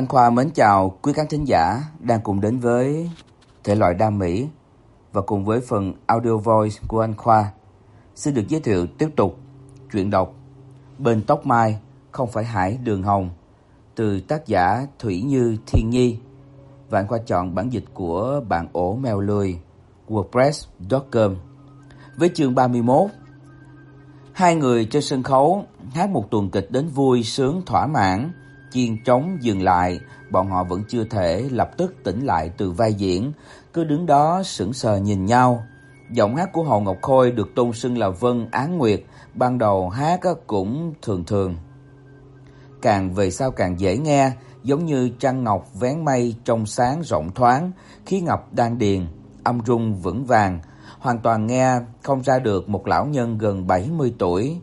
Anh Khoa mến chào quý khán thính giả đang cùng đến với thể loại đa mỹ và cùng với phần audio voice của anh Khoa. Xin được giới thiệu tiếp tục truyện đọc Bên tóc mai không phải hải đường hồng từ tác giả Thủy Như Thiên Nhi và anh Khoa chọn bản dịch của bạn ổ mèo lười wordpress.com. Với chương 31 Hai người trên sân khấu hát một tuần kịch đến vui sướng thỏa mãn, chiên trống dừng lại, bọn họ vẫn chưa thể lập tức tỉnh lại từ vai diễn, cứ đứng đó sững sờ nhìn nhau. Giọng hát của Hồ Ngọc Khôi được tôn xưng là Vân Án Nguyệt, ban đầu hát cũng thường thường. Càng về sau càng dễ nghe, giống như trăng ngọc vén mây trong sáng rộng thoáng, khí ngọc đan điền, âm rung vững vàng, hoàn toàn nghe không ra được một lão nhân gần 70 tuổi.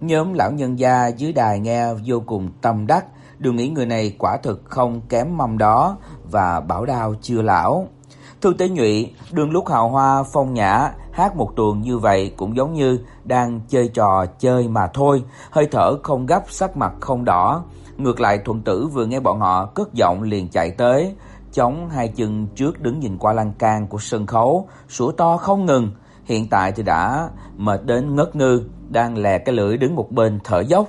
Nhóm lão nhân gia dưới đài nghe vô cùng tâm đắc, đừng nghĩ người này quả thực không kém mâm đó và bảo đao chưa lão. Thư Tế Nhụy đường lúc hào hoa phong nhã hát một tuồng như vậy cũng giống như đang chơi trò chơi mà thôi, hơi thở không gấp, sắc mặt không đỏ. Ngược lại Thuận Tử vừa nghe bọn họ cất giọng liền chạy tới, chống hai chân trước đứng nhìn qua lan can của sân khấu, sủa to không ngừng. Hiện tại thì đã mệt đến ngất ngư, đang lè cái lưỡi đứng một bên thở dốc.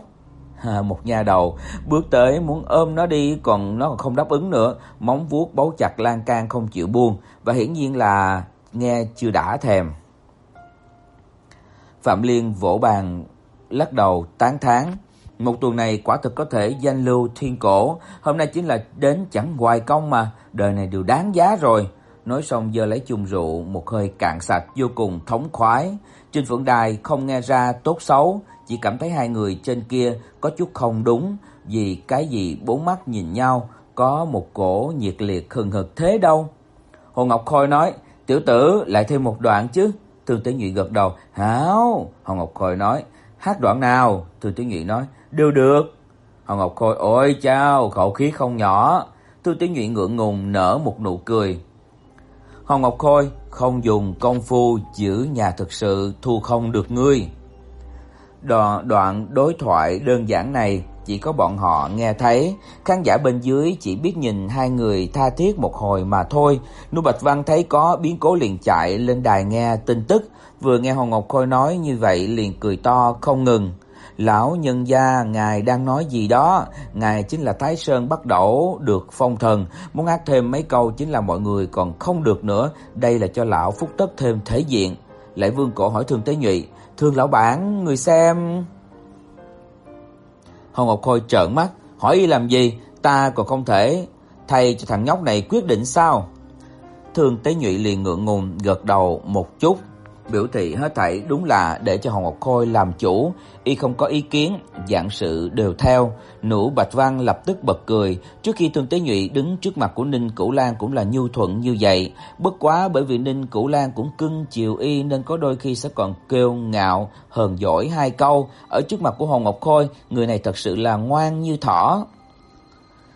À, một nha đầu bước tới muốn ôm nó đi còn nó còn không đáp ứng nữa, móng vuốt bấu chặt lan can không chịu buông và hiển nhiên là nghe chưa đã thèm. Phạm Liên vỗ bàn lắc đầu tán thán, một tuần này quả thực có thể danh lưu thiên cổ, hôm nay chính là đến chẳng hoài công mà, đời này đều đáng giá rồi. Nói xong giờ lấy chung rượu một hơi cạn sạch vô cùng thống khoái. Trên phượng đài không nghe ra tốt xấu, chỉ cảm thấy hai người trên kia có chút không đúng, vì cái gì bốn mắt nhìn nhau có một cổ nhiệt liệt hừng hực thế đâu. Hồ Ngọc Khôi nói, "Tiểu tử, lại thêm một đoạn chứ?" Thường Tử Nhụy gật đầu, "Hảo." Hồ Ngọc Khôi nói, "Hát đoạn nào?" Thường Tử Nhụy nói, "Đều được." Hồ Ngọc Khôi, "Ôi chao, khẩu khí không nhỏ." Thường Tử Nhụy ngượng ngùng nở một nụ cười. Hồng Ngọc Khôi, "Không dùng công phu giữ nhà thực sự thu không được ngươi." Đoạn đoạn đối thoại đơn giản này chỉ có bọn họ nghe thấy, khán giả bên dưới chỉ biết nhìn hai người tha thiết một hồi mà thôi. Nu Bạch Văn thấy có biến cố liền chạy lên đài nghe tin tức, vừa nghe Hồng Ngọc Khôi nói như vậy liền cười to không ngừng. Lão nhân gia ngài đang nói gì đó, ngài chính là Thái Sơn bắt đổ được phong thần, muốn hát thêm mấy câu chính là mọi người còn không được nữa, đây là cho lão phúc tất thêm thể diện. Lại Vương Cổ hỏi Thương Tế Nhụy, "Thương lão bản, người xem..." hồng Ngọc Khôi trợn mắt, hỏi y làm gì, ta còn không thể. Thay cho thằng nhóc này quyết định sao? Thương Tế Nhụy liền ngượng ngùng gật đầu một chút, biểu thị hết thảy đúng là để cho Hồng Ngọc Khôi làm chủ, y không có ý kiến, dạng sự đều theo. Nũ Bạch Văn lập tức bật cười, trước khi Tuân Tế Nhụy đứng trước mặt của Ninh Cửu Lan cũng là nhu thuận như vậy, bất quá bởi vì Ninh Cửu Lan cũng cưng chiều y nên có đôi khi sẽ còn kêu ngạo hờn dỗi hai câu, ở trước mặt của Hồng Ngọc Khôi, người này thật sự là ngoan như thỏ.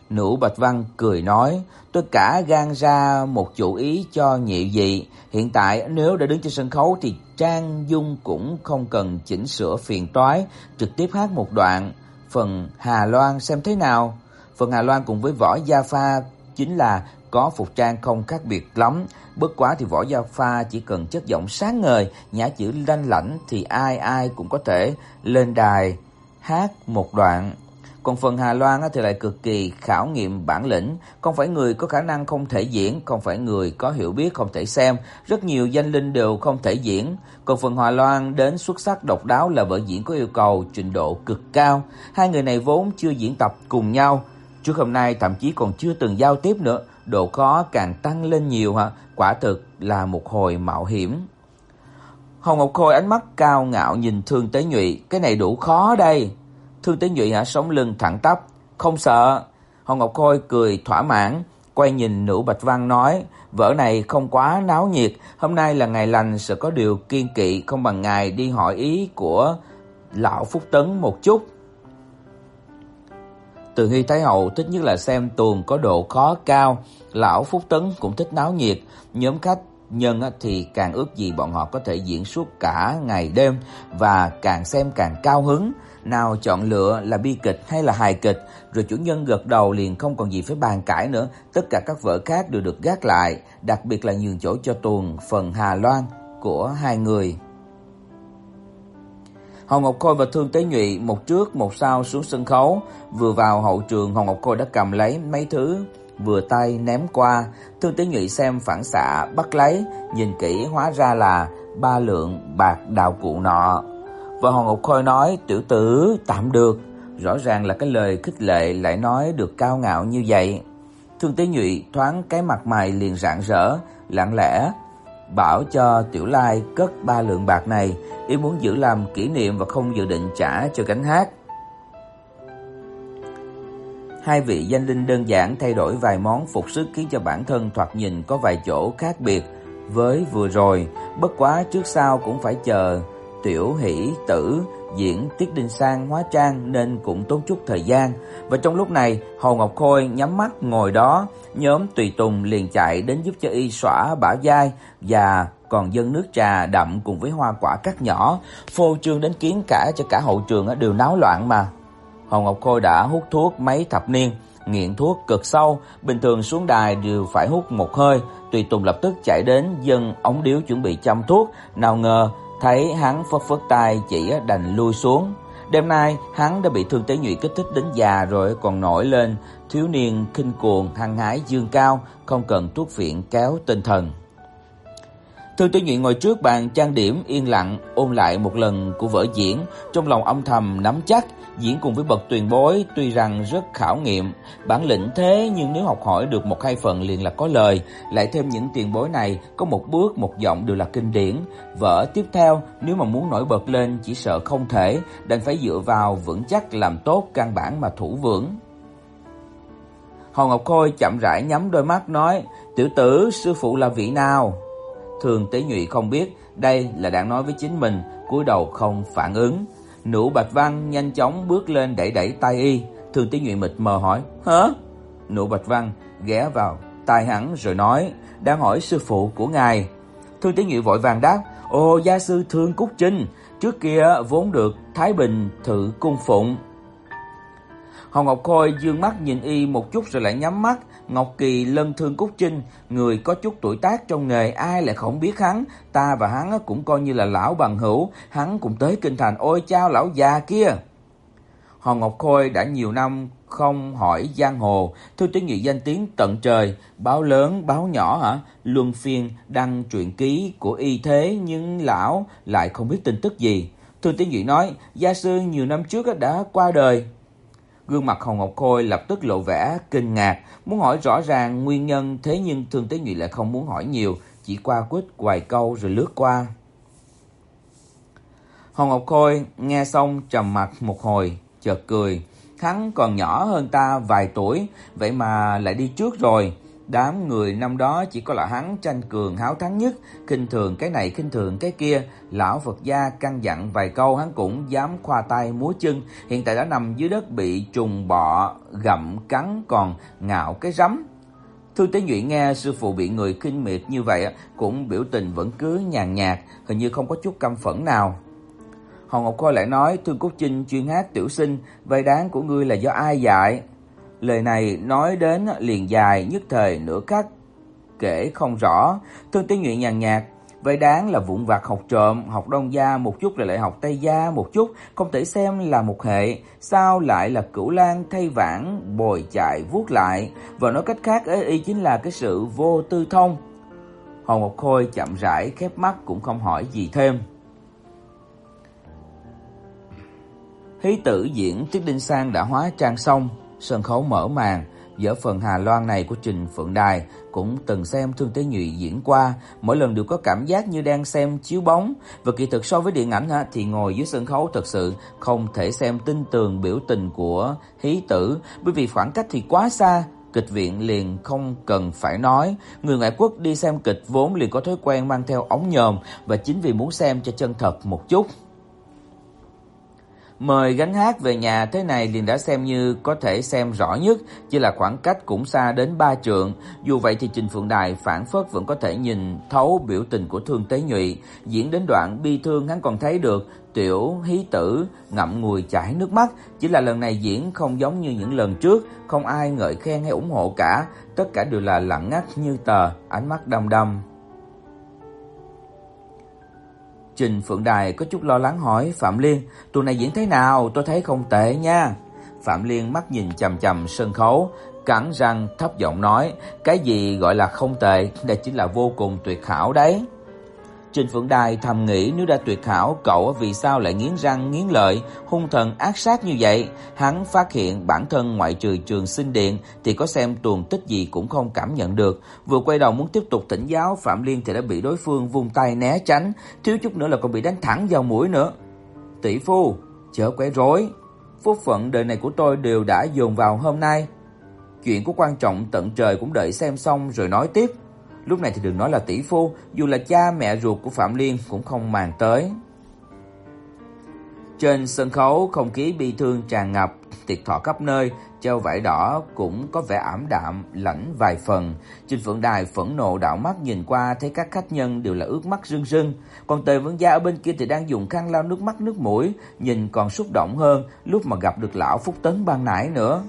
Nũ Bạch Văn cười nói, tôi cả gan ra một chủ ý cho nhị vị, hiện tại nếu đã đứng trên sân khấu thì trang dung cũng không cần chỉnh sửa phiền toái, trực tiếp hát một đoạn phần Hà Loan xem thế nào. Phần Hà Loan cùng với Võ Gia Pha chính là có phục trang không khác biệt lắm, bất quá thì Võ Gia Pha chỉ cần chất giọng sáng ngời, nhã chữ lanh lảnh thì ai ai cũng có thể lên đài hát một đoạn. Còn phần Hà Loan thì lại cực kỳ khảo nghiệm bản lĩnh, không phải người có khả năng không thể diễn, không phải người có hiểu biết không thể xem, rất nhiều danh linh đều không thể diễn. Còn phần Hà Loan đến xuất sắc độc đáo là vở diễn có yêu cầu trình độ cực cao. Hai người này vốn chưa diễn tập cùng nhau, trước hôm nay thậm chí còn chưa từng giao tiếp nữa, độ khó càng tăng lên nhiều hả? quả thực là một hồi mạo hiểm. Hồng Ngọc Khôi ánh mắt cao ngạo nhìn Thương Tế Nhụy, cái này đủ khó đây. Thương Tế Nhụy hả? Sống lưng thẳng tắp, không sợ. Hồng Ngọc Khôi cười thỏa mãn, quay nhìn Nữ Bạch Văn nói, vở này không quá náo nhiệt, hôm nay là ngày lành sẽ có điều kiên kỵ, không bằng ngài đi hỏi ý của lão Phúc Tấn một chút. Từ Hy Thái hậu thích nhất là xem tuồng có độ khó cao, lão Phúc Tấn cũng thích náo nhiệt, nhóm khách nhân thì càng ước gì bọn họ có thể diễn suốt cả ngày đêm và càng xem càng cao hứng, nào chọn lựa là bi kịch hay là hài kịch, rồi chủ nhân gật đầu liền không còn gì phải bàn cãi nữa, tất cả các vở khác đều được gác lại, đặc biệt là nhường chỗ cho tuồng phần Hà Loan của hai người. Hồng Ngọc Khôi và Thương Tế Nhụy một trước một sau xuống sân khấu, vừa vào hậu trường Hồng Ngọc Khôi đã cầm lấy mấy thứ vừa tay ném qua, Thương Tế Nhụy xem phản xạ bắt lấy, nhìn kỹ hóa ra là ba lượng bạc đạo cụ nọ. Và hoàng Ngọc Khôi nói: "Tiểu tử, tạm được." Rõ ràng là cái lời khích lệ lại nói được cao ngạo như vậy. Thương Tế Nhụy thoáng cái mặt mày liền rạng rỡ, lặng lẽ bảo cho Tiểu Lai cất ba lượng bạc này, y muốn giữ làm kỷ niệm và không dự định trả cho cánh hát. Hai vị danh linh đơn giản thay đổi vài món phục sức khiến cho bản thân thoạt nhìn có vài chỗ khác biệt với vừa rồi, bất quá trước sau cũng phải chờ Tiểu Hỷ Tử diễn Tiết Đinh Sang hóa trang nên cũng tốn chút thời gian. Và trong lúc này, Hồ Ngọc Khôi nhắm mắt ngồi đó, nhóm tùy tùng liền chạy đến giúp cho y xõa bả vai và còn dâng nước trà đậm cùng với hoa quả cắt nhỏ, phô trương đến kiến cả cho cả hậu trường đều náo loạn mà. Hồ Ngọc Khôi đã hút thuốc mấy thập niên, nghiện thuốc cực sâu, bình thường xuống đài đều phải hút một hơi, tùy tùng lập tức chạy đến dâng ống điếu chuẩn bị châm thuốc, nào ngờ thấy hắn phất phất tay chỉ đành lui xuống. Đêm nay hắn đã bị thương tế nhụy kích thích đến già rồi còn nổi lên thiếu niên kinh cuồng hăng hái dương cao, không cần thuốc viện kéo tinh thần. Thư Tế Nhụy ngồi trước bàn trang điểm yên lặng ôn lại một lần của vở diễn, trong lòng âm thầm nắm chắc diễn cùng với bậc tuyển bối tuy rằng rất khảo nghiệm, bản lĩnh thế nhưng nếu học hỏi được một hai phần liền là có lời, lại thêm những tiền bối này có một bước một giọng đều là kinh điển, vở tiếp theo nếu mà muốn nổi bật lên chỉ sợ không thể, đành phải dựa vào vững chắc làm tốt căn bản mà thủ vững. Hồ Ngọc Khôi chậm rãi nhắm đôi mắt nói: "Tiểu tử, sư phụ là vị nào?" Thường Tế Nhụy không biết, đây là đang nói với chính mình, cúi đầu không phản ứng. Nụ Bạch Văn nhanh chóng bước lên đẩy đẩy tay y, Thường Tế Nhụy mịt mờ hỏi: "Hả?" Nụ Bạch Văn ghé vào tai hắn rồi nói: "Đang hỏi sư phụ của ngài." Thương Tế Nhụy vội vàng đáp: "Ồ, gia sư Thương Cúc Trinh, trước kia vốn được Thái Bình thử cung phụng." Hồng Ngọc Khôi dương mắt nhìn y một chút rồi lại nhắm mắt, Ngọc Kỳ lân thương Cúc Trinh, người có chút tuổi tác trong nghề ai lại không biết hắn, ta và hắn cũng coi như là lão bằng hữu, hắn cũng tới kinh thành ôi chao lão già kia. Hồng Ngọc Khôi đã nhiều năm không hỏi giang hồ, thư tiếng nhị danh tiếng tận trời, báo lớn, báo nhỏ hả? Luân phiên đăng truyện ký của y thế nhưng lão lại không biết tin tức gì. Thư tiếng nhị nói, gia sư nhiều năm trước đã qua đời, Gương mặt Hồng Ngọc Khôi lập tức lộ vẻ kinh ngạc, muốn hỏi rõ ràng nguyên nhân thế nhưng Thương Tế Nhụy lại không muốn hỏi nhiều, chỉ qua quýt vài câu rồi lướt qua. Hồng Ngọc Khôi nghe xong trầm mặt một hồi, chợt cười, hắn còn nhỏ hơn ta vài tuổi, vậy mà lại đi trước rồi. Đám người năm đó chỉ có là hắn tranh cường háo thắng nhất, khinh thường cái này khinh thường cái kia, lão Phật gia căn dặn vài câu hắn cũng dám khoa tay múa chân, hiện tại đã nằm dưới đất bị trùng bọ gặm cắn còn ngạo cái rắm. Thư Tế Nhụy nghe sư phụ bị người khinh miệt như vậy cũng biểu tình vẫn cứ nhàn nhạt, hình như không có chút căm phẫn nào. Hồng Ngọc Khôi lại nói, Thương Cúc Trinh chuyên hát tiểu sinh, vậy đáng của ngươi là do ai dạy? Lời này nói đến liền dài nhất thời nửa khắc kể không rõ, Thương Tế Nhụy nhàn nhạt, vậy đáng là vụn vặt học trộm, học đông gia một chút rồi lại học tây gia một chút, không thể xem là một hệ, sao lại là cửu lang thay vãn bồi chạy vuốt lại, và nói cách khác ấy y chính là cái sự vô tư thông. Hồ Ngọc Khôi chậm rãi khép mắt cũng không hỏi gì thêm. Hí tử diễn Tiết Đinh Sang đã hóa trang xong, sân khấu mở màn, vở phần Hà Loan này của Trình Phượng Đài cũng từng xem Thương Tế Nhụy diễn qua, mỗi lần đều có cảm giác như đang xem chiếu bóng, và kỳ thực so với điện ảnh ha thì ngồi dưới sân khấu thật sự không thể xem tinh tường biểu tình của hí tử, bởi vì khoảng cách thì quá xa, kịch viện liền không cần phải nói, người ngoại quốc đi xem kịch vốn liền có thói quen mang theo ống nhòm. Và chính vì muốn xem cho chân thật một chút. Mời gánh hát về nhà thế này liền đã xem như có thể xem rõ nhất, chỉ là khoảng cách cũng xa đến ba trượng, dù vậy thì Trình Phượng Đài phản phất vẫn có thể nhìn thấu biểu tình của Thương Tế Nhụy, diễn đến đoạn bi thương hắn còn thấy được Tiểu Hí Tử ngậm ngùi chảy nước mắt, chỉ là lần này diễn không giống như những lần trước, không ai ngợi khen hay ủng hộ cả, tất cả đều là lặng ngắt như tờ, ánh mắt đăm đăm. Trình Phượng Đài có chút lo lắng hỏi Phạm Liên, tuần này diễn thế nào, tôi thấy không tệ nha. Phạm Liên mắt nhìn chằm chằm sân khấu, cắn răng thấp giọng nói, cái gì gọi là không tệ, đây chính là vô cùng tuyệt hảo đấy. Trình Phượng Đài thầm nghĩ nếu đã tuyệt hảo, cậu vì sao lại nghiến răng nghiến lợi, hung thần ác sát như vậy? Hắn phát hiện bản thân ngoại trừ Trường Sinh Điện thì có xem tuần tích gì cũng không cảm nhận được. Vừa quay đầu muốn tiếp tục tỉnh giáo, Phạm Liên thì đã bị đối phương vung tay né tránh, thiếu chút nữa là còn bị đánh thẳng vào mũi nữa. Tỷ phu, chớ quấy rối. Phúc phận đời này của tôi đều đã dồn vào hôm nay. Chuyện có quan trọng tận trời cũng đợi xem xong rồi nói tiếp. Lúc này thì đừng nói là tỷ phu, dù là cha mẹ ruột của Phạm Liên cũng không màng tới. Trên sân khấu không khí bi thương tràn ngập, tiệc thọ khắp nơi, treo vải đỏ cũng có vẻ ảm đạm, lạnh vài phần. Trình Phượng Đài phẫn nộ đảo mắt nhìn qua thấy các khách nhân đều là ướt mắt rưng rưng, còn Tề Vân gia ở bên kia thì đang dùng khăn lau nước mắt nước mũi, nhìn còn xúc động hơn lúc mà gặp được lão Phúc Tấn ban nãy nữa.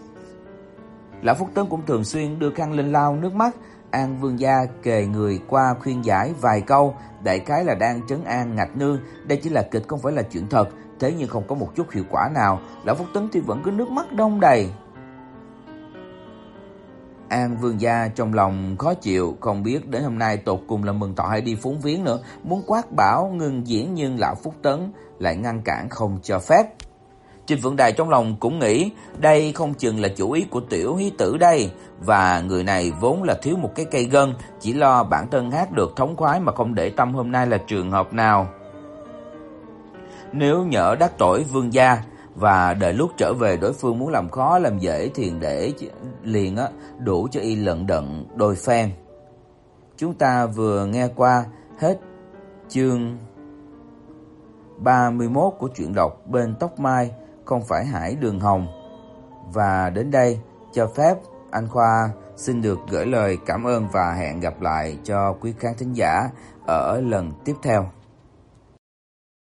Lão Phúc Tấn cũng thường xuyên đưa khăn lên lau nước mắt, An Vương gia kề người qua khuyên giải vài câu, đại khái là đang trấn an Ngạch Nương, đây chỉ là kịch không phải là chuyện thật, thế nhưng không có một chút hiệu quả nào, lão Phúc Tấn thì vẫn cứ nước mắt đông đầy. An Vương gia trong lòng khó chịu, không biết đến hôm nay tột cùng là mừng thọ hay đi phúng viếng nữa, muốn quát bảo ngừng diễn nhưng lão Phúc Tấn lại ngăn cản không cho phép. Trình Vượng Đài trong lòng cũng nghĩ đây không chừng là chủ ý của tiểu hí tử đây, và người này vốn là thiếu một cái cây gân, chỉ lo bản thân hát được thống khoái mà không để tâm hôm nay là trường hợp nào. Nếu nhỡ đắc tội vương gia và đợi lúc trở về đối phương muốn làm khó làm dễ thì để liền á đủ cho y lận đận đôi phen. Chúng ta vừa nghe qua hết chương 31 của truyện đọc bên tóc mai không phải Hải Đường Hồng. Và đến đây, cho phép anh Khoa xin được gửi lời cảm ơn và hẹn gặp lại cho quý khán thính giả ở lần tiếp theo.